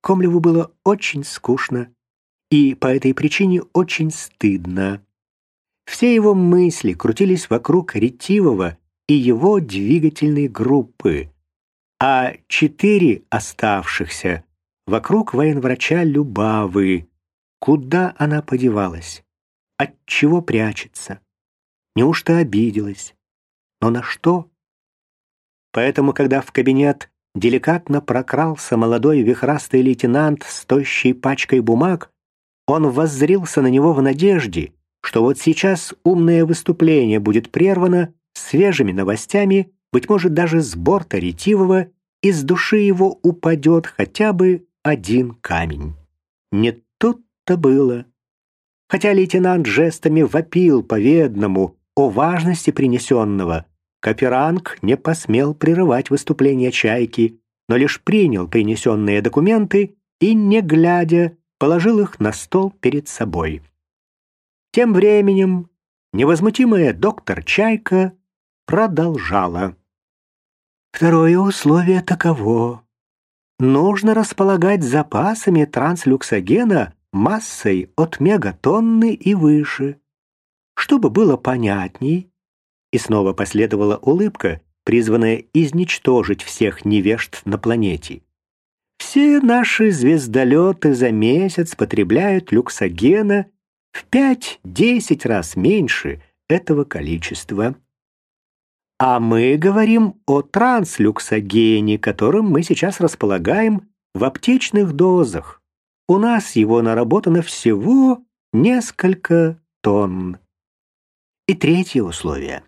Комлеву было очень скучно и по этой причине очень стыдно. Все его мысли крутились вокруг ретивого и его двигательной группы, а четыре оставшихся вокруг военврача Любавы. Куда она подевалась? От чего прячется? Неужто обиделась? Но на что? Поэтому, когда в кабинет деликатно прокрался молодой вихрастый лейтенант с тощей пачкой бумаг, он воззрился на него в надежде, что вот сейчас умное выступление будет прервано свежими новостями, быть может, даже с борта ретивого, из души его упадет хотя бы один камень. Не тут-то было. Хотя лейтенант жестами вопил по-ведному о важности принесенного, Каперанг не посмел прерывать выступление «Чайки», но лишь принял принесенные документы и, не глядя, положил их на стол перед собой. Тем временем невозмутимая доктор Чайка продолжала. Второе условие таково. Нужно располагать запасами транслюксогена массой от мегатонны и выше. Чтобы было понятней, и снова последовала улыбка, призванная изничтожить всех невежд на планете. Все наши звездолеты за месяц потребляют люксогена в 5-10 раз меньше этого количества. А мы говорим о транслюксогене, которым мы сейчас располагаем в аптечных дозах. У нас его наработано всего несколько тонн. И третье условие.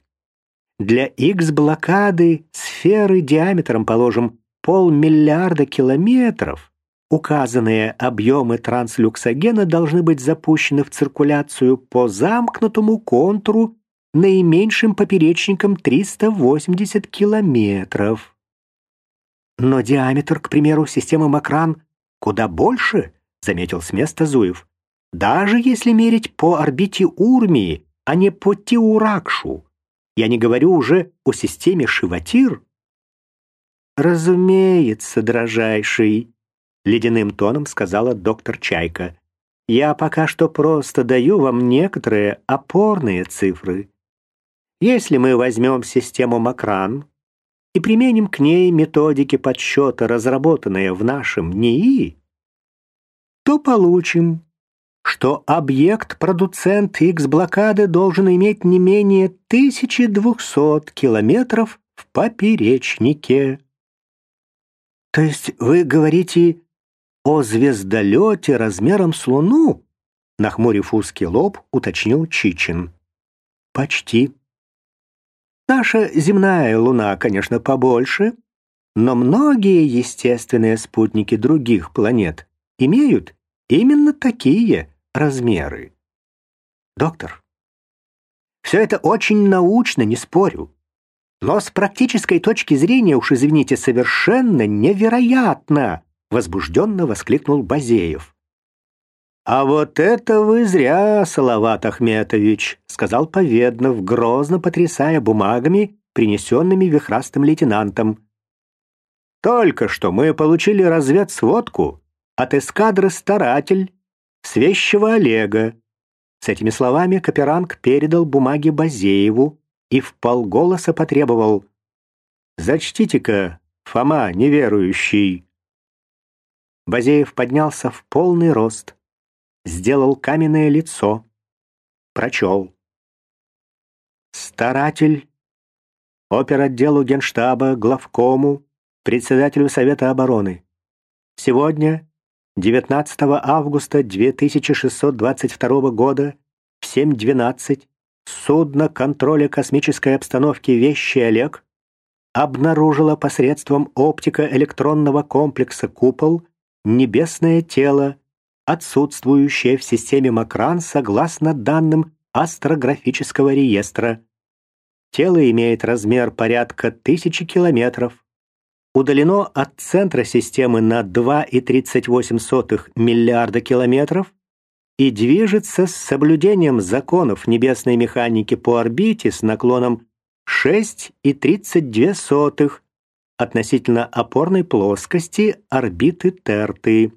Для X-блокады сферы диаметром, положим, полмиллиарда километров, указанные объемы транслюксогена должны быть запущены в циркуляцию по замкнутому контуру наименьшим поперечником 380 километров. Но диаметр, к примеру, системы Макран куда больше, заметил с места Зуев. Даже если мерить по орбите Урмии, а не по Тиуракшу. Я не говорю уже о системе Шиватир. Разумеется, дрожайший, ледяным тоном сказала доктор Чайка. Я пока что просто даю вам некоторые опорные цифры. Если мы возьмем систему Макран и применим к ней методики подсчета, разработанные в нашем НИИ, то получим что объект-продуцент X-блокады должен иметь не менее 1200 километров в поперечнике. То есть вы говорите о звездолете размером с Луну? Нахмурив узкий лоб, уточнил Чичин. Почти. Наша земная Луна, конечно, побольше, но многие естественные спутники других планет имеют именно такие размеры. Доктор, все это очень научно, не спорю. Но с практической точки зрения, уж извините, совершенно невероятно, возбужденно воскликнул Базеев. «А вот это вы зря, Салават Ахметович», — сказал Поведнов, грозно потрясая бумагами, принесенными вихрастым лейтенантом. «Только что мы получили разведсводку от эскадры «Старатель» с вещего Олега. С этими словами Каперанг передал бумаги Базееву и в полголоса потребовал «Зачтите-ка, Фома неверующий». Базеев поднялся в полный рост, сделал каменное лицо, прочел. «Старатель, оперотделу генштаба, главкому, председателю Совета обороны. Сегодня 19 августа 2622 года в 7.12 судно контроля космической обстановки «Вещи Олег» обнаружило посредством оптико-электронного комплекса «Купол» небесное тело, отсутствующее в системе Макран согласно данным астрографического реестра. Тело имеет размер порядка тысячи километров, удалено от центра системы на 2,38 миллиарда километров и движется с соблюдением законов небесной механики по орбите с наклоном 6,32 относительно опорной плоскости орбиты Терты.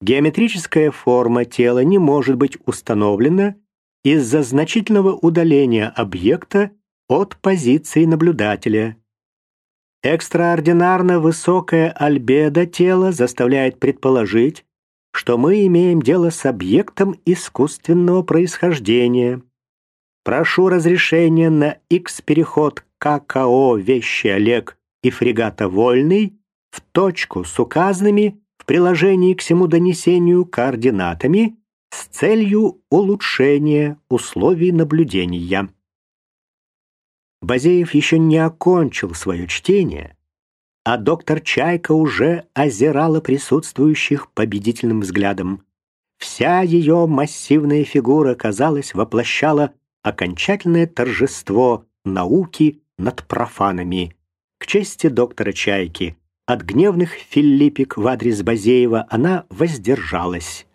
Геометрическая форма тела не может быть установлена из-за значительного удаления объекта от позиции наблюдателя. Экстраординарно высокая альбедо тела заставляет предположить, что мы имеем дело с объектом искусственного происхождения. Прошу разрешения на X-переход ККО «Вещи Олег» и фрегата «Вольный» в точку с указанными в приложении к всему донесению координатами с целью улучшения условий наблюдения. Базеев еще не окончил свое чтение, а доктор Чайка уже озирала присутствующих победительным взглядом. Вся ее массивная фигура, казалось, воплощала окончательное торжество науки над профанами. К чести доктора Чайки, от гневных филиппик в адрес Базеева она воздержалась.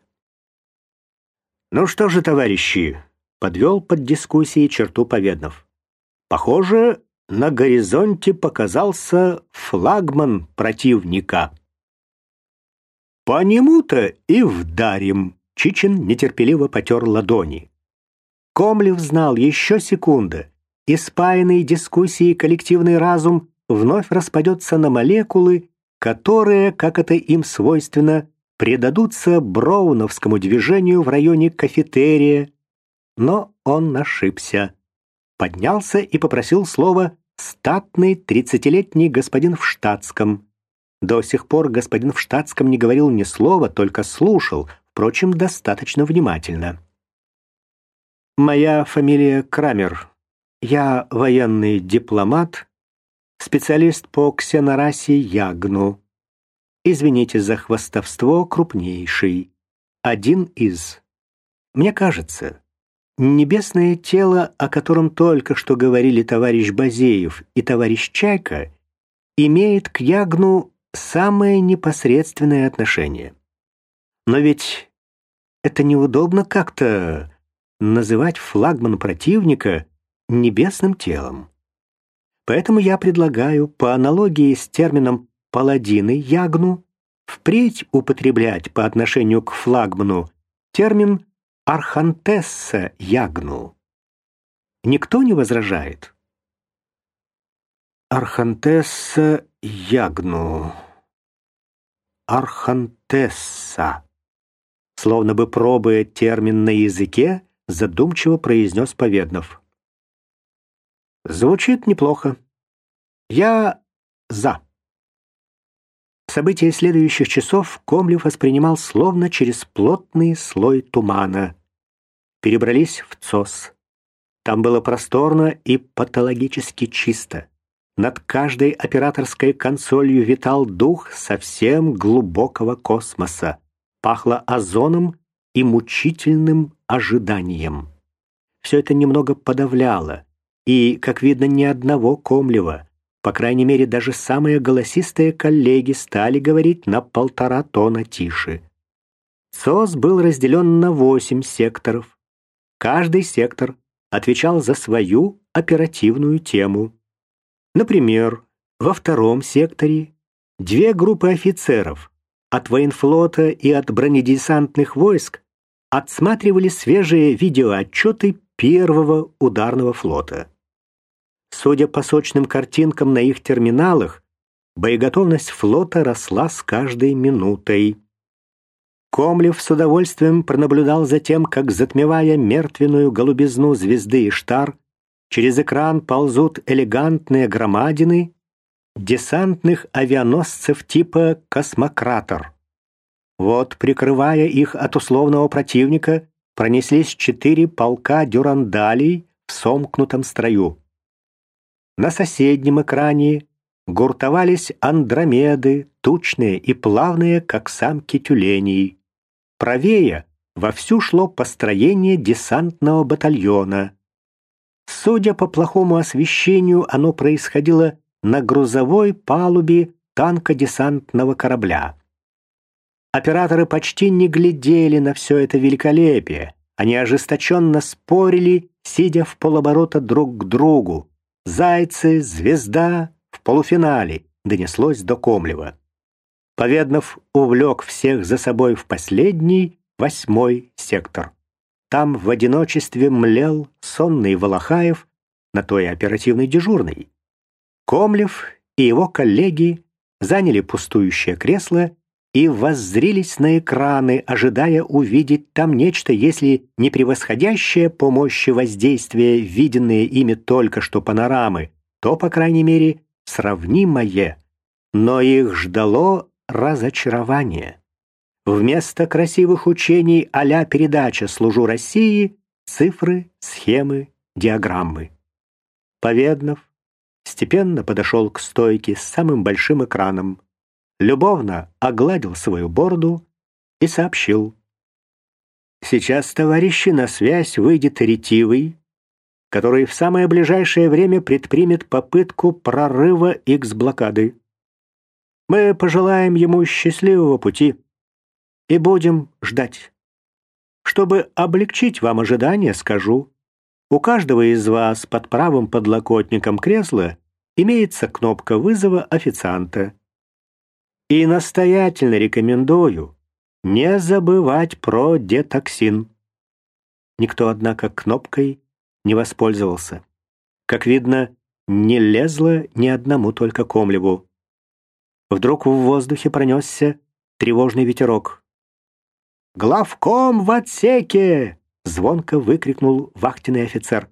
«Ну что же, товарищи?» — подвел под дискуссией черту Поведнов. «Похоже, на горизонте показался флагман противника». «По нему-то и вдарим!» — Чичин нетерпеливо потер ладони. Комлев знал еще секунда, и спаянный дискуссией коллективный разум вновь распадется на молекулы, которые, как это им свойственно, предадутся броуновскому движению в районе кафетерия. Но он ошибся. Поднялся и попросил слова статный тридцатилетний господин в штатском. До сих пор господин в штатском не говорил ни слова, только слушал, впрочем, достаточно внимательно. «Моя фамилия Крамер. Я военный дипломат, специалист по ксенорасе Ягну. Извините за хвастовство крупнейший. Один из. Мне кажется, небесное тело, о котором только что говорили товарищ Базеев и товарищ Чайка, имеет к Ягну самое непосредственное отношение. Но ведь это неудобно как-то называть флагман противника небесным телом. Поэтому я предлагаю, по аналогии с термином паладины Ягну впредь употреблять по отношению к флагману термин архантесса Ягну. Никто не возражает? Архантесса Ягну. Архантесса. Словно бы пробуя термин на языке, задумчиво произнес Поведнов. Звучит неплохо. Я за. События следующих часов Комлев воспринимал словно через плотный слой тумана. Перебрались в ЦОС. Там было просторно и патологически чисто. Над каждой операторской консолью витал дух совсем глубокого космоса. Пахло озоном и мучительным ожиданием. Все это немного подавляло, и, как видно, ни одного Комлева, по крайней мере, даже самые голосистые коллеги стали говорить на полтора тона тише. СОС был разделен на восемь секторов. Каждый сектор отвечал за свою оперативную тему. Например, во втором секторе две группы офицеров от военфлота и от бронедесантных войск отсматривали свежие видеоотчеты первого ударного флота. Судя по сочным картинкам на их терминалах, боеготовность флота росла с каждой минутой. Комлев с удовольствием пронаблюдал за тем, как, затмевая мертвенную голубизну звезды и штар, через экран ползут элегантные громадины десантных авианосцев типа «Космократор». Вот, прикрывая их от условного противника, пронеслись четыре полка дюрандалей в сомкнутом строю. На соседнем экране гуртовались андромеды, тучные и плавные, как самки тюленей. Правее вовсю шло построение десантного батальона. Судя по плохому освещению, оно происходило на грузовой палубе танка-десантного корабля. Операторы почти не глядели на все это великолепие. Они ожесточенно спорили, сидя в полоборота друг к другу. Зайцы, звезда в полуфинале донеслось до Комлева. Поведнов увлек всех за собой в последний, восьмой сектор. Там в одиночестве млел сонный Волохаев, на той оперативный дежурный. Комлев и его коллеги заняли пустующее кресло и воззрились на экраны, ожидая увидеть там нечто, если не превосходящее по мощи воздействия виденные ими только что панорамы, то, по крайней мере, сравнимое. Но их ждало разочарование. Вместо красивых учений а передача «Служу России» цифры, схемы, диаграммы. Поведнов степенно подошел к стойке с самым большим экраном, любовно огладил свою бороду и сообщил. «Сейчас, товарищи, на связь выйдет ретивый, который в самое ближайшее время предпримет попытку прорыва X-блокады. Мы пожелаем ему счастливого пути и будем ждать. Чтобы облегчить вам ожидания, скажу, у каждого из вас под правым подлокотником кресла имеется кнопка вызова официанта. И настоятельно рекомендую не забывать про детоксин. Никто, однако, кнопкой не воспользовался. Как видно, не лезло ни одному только Комлеву. Вдруг в воздухе пронесся тревожный ветерок. «Главком в отсеке!» — звонко выкрикнул вахтенный офицер.